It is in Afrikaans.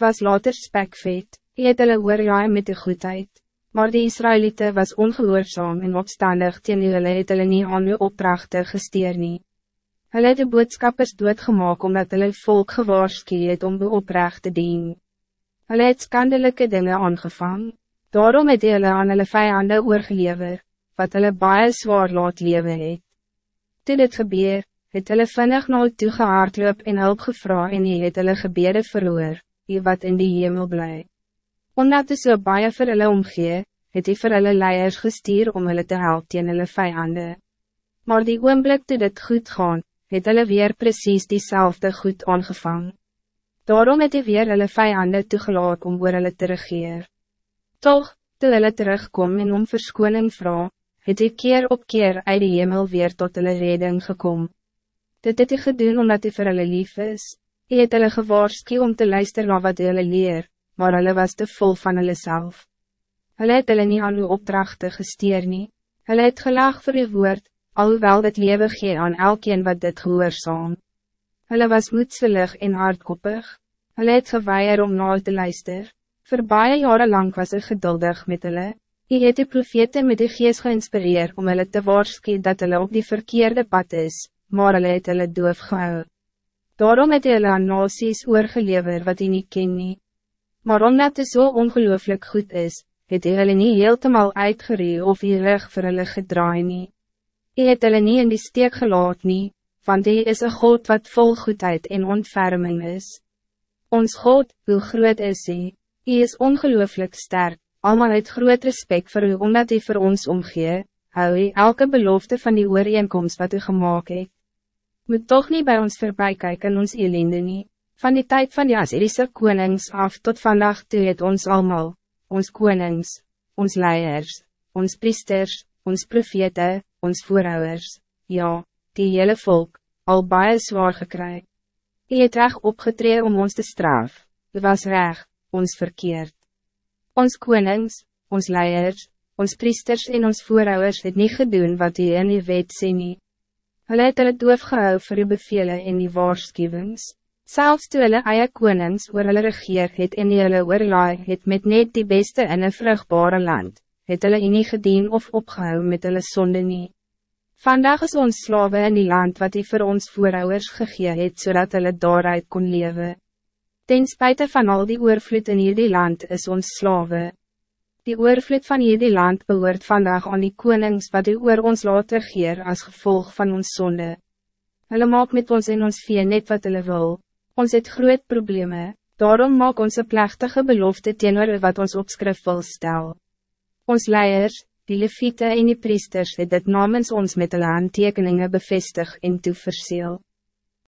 was later spekvet, hy het hulle oorjaai met de goedheid. Maar die Israëlieten was ongehoorzaam en opstandig teen hulle het hulle nie aan hulle opdrachte gesteer nie. Hulle het de boodskappers doodgemaak omdat hulle volk gewaarskie het om beoprecht te dien. Hulle het skandelijke dingen aangevang, daarom het hulle aan hulle vijanden oorgelever, wat hulle baie zwaar laat lewe het. Toe dit gebeur, het hulle vinnig na toe gehaardloop en hulp gevra en hy het hulle gebede verloor, die wat in die hemel bly. Omdat hy so baie vir hulle omgee, het hy vir hulle leiers gestuur om hulle te help teen hulle vijanden. Maar die oomblik toe dit goed gaan, het hulle weer precies diezelfde goed aangevang. Daarom het hy weer hulle vijanden toegelaat om oor hulle te regeer. Toch, toe hulle terugkom en om verskoning vraag, het hy keer op keer uit die hemel weer tot hulle reding gekomen. Dit het hy gedoen omdat hy vir hulle lief is. Hy het hulle gewaarskie om te luisteren naar wat hulle leer, maar hulle was te vol van hulle self. Hulle het hulle nie aan uw opdrachten gesteer nie. Hulle het gelag vir uw woord, alhoewel dit lewe gee aan elkeen wat dit gehoorzaam. Hulle was moedselig en hardkoppig. Hulle het geweier om na te luister. Voor baie jaren lang was er geduldig met hulle. Hy het die profete met die geest geïnspireerd om hulle te waarskie dat hulle op die verkeerde pad is, maar hulle het hulle doof gehou. Daarom het hulle aan nasies oorgelever wat hy nie ken nie. Maar omdat het zo so ongelooflijk goed is, het hy hulle nie heeltemal uitgeree of hy rug vir hulle gedraai nie. Hy het hulle nie in die steek gelaat nie, want hy is een God wat vol goedheid en ontferming is. Ons God, hoe groot is hy? Hy is ongelooflijk sterk, allemaal het groot respect voor u omdat hij voor ons omgee, hou hy elke belofte van die ooreenkomst wat u gemaakt het moet toch niet bij ons voorbij kijken ons ellende nie. Van die tijd van die Assyrische konings af tot vandaag toe het ons allemaal, ons konings, ons leiers, ons priesters, ons profete, ons voorouders, ja, die hele volk, al baie zwaar gekry. Hy het recht opgetree om ons te straf, hy was recht, ons verkeerd. Ons konings, ons leiers, ons priesters en ons voorouders het niet gedoen wat hy in die wet sê nie. Hulle het hulle doof gehou vir die bevele en die waarschuwings. Selfs toe hulle eie konings oor hulle regeer het en die hulle oorlaai het met net die beste in een vrugbare land, het hulle nie gedien of opgehou met hulle sonde nie. Vandaag is ons slawe in die land wat hij voor ons voorouders gegee het, zodat hulle daaruit kon leven. Ten spijt van al die oorvloed in hierdie land is ons slawe. Die oorvloed van hierdie land behoort vandaag aan die konings wat die oor ons laat regeer als gevolg van ons zonde. Hulle maak met ons en ons vee net wat hulle wil. Ons het groot problemen, daarom maak ons een plechtige belofte teenoor wat ons opskrif wil stel. Ons leiers, die leviete en die priesters het dit namens ons met hulle handtekeningen bevestig en toeverseel.